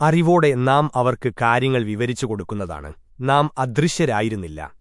അറിവോടെ നാം അവർക്ക് കാര്യങ്ങൾ വിവരിച്ചു കൊടുക്കുന്നതാണ്. നാം അദൃശ്യരായിരുന്നില്ല.